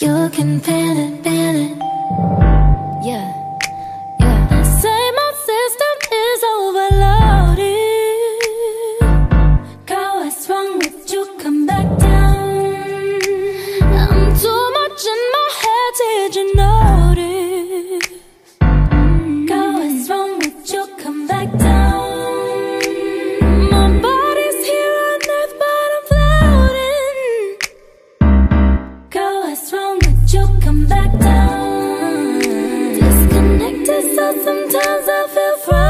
You can panic. You come back down. Disconnected, so sometimes I feel fried.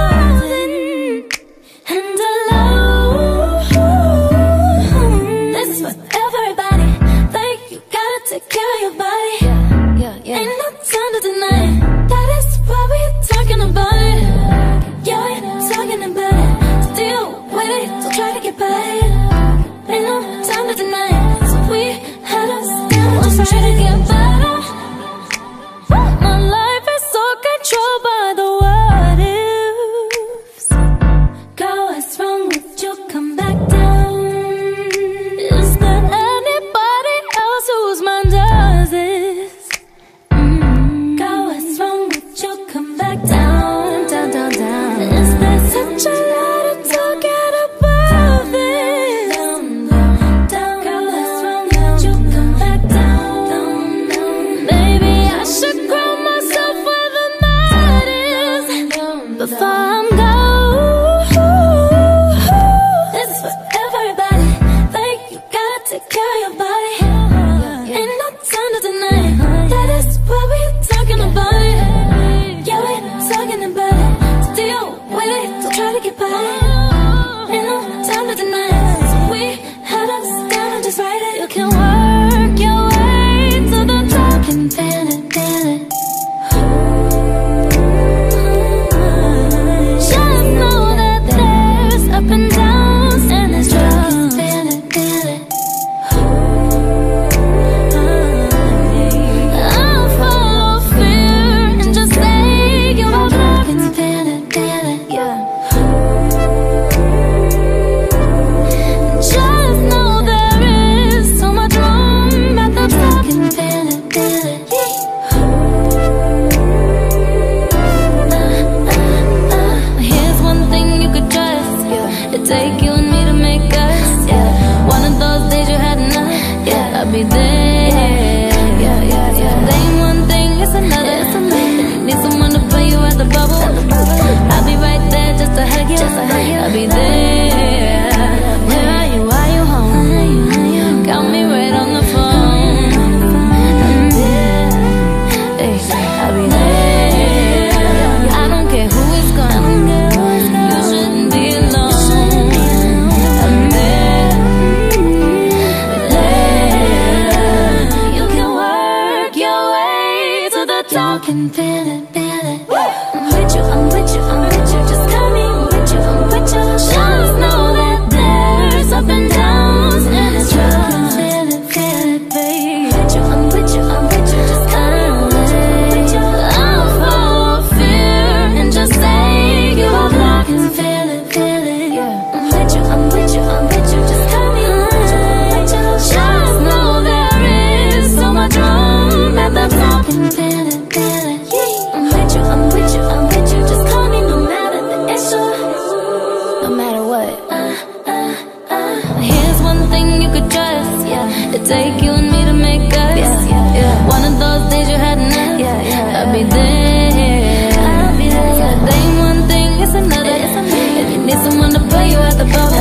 be there. I'll be there. It ain't one thing, it's another. It's. If you need someone to pull you out the bubble,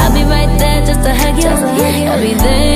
I'll be right there just to hug you. I'll be there.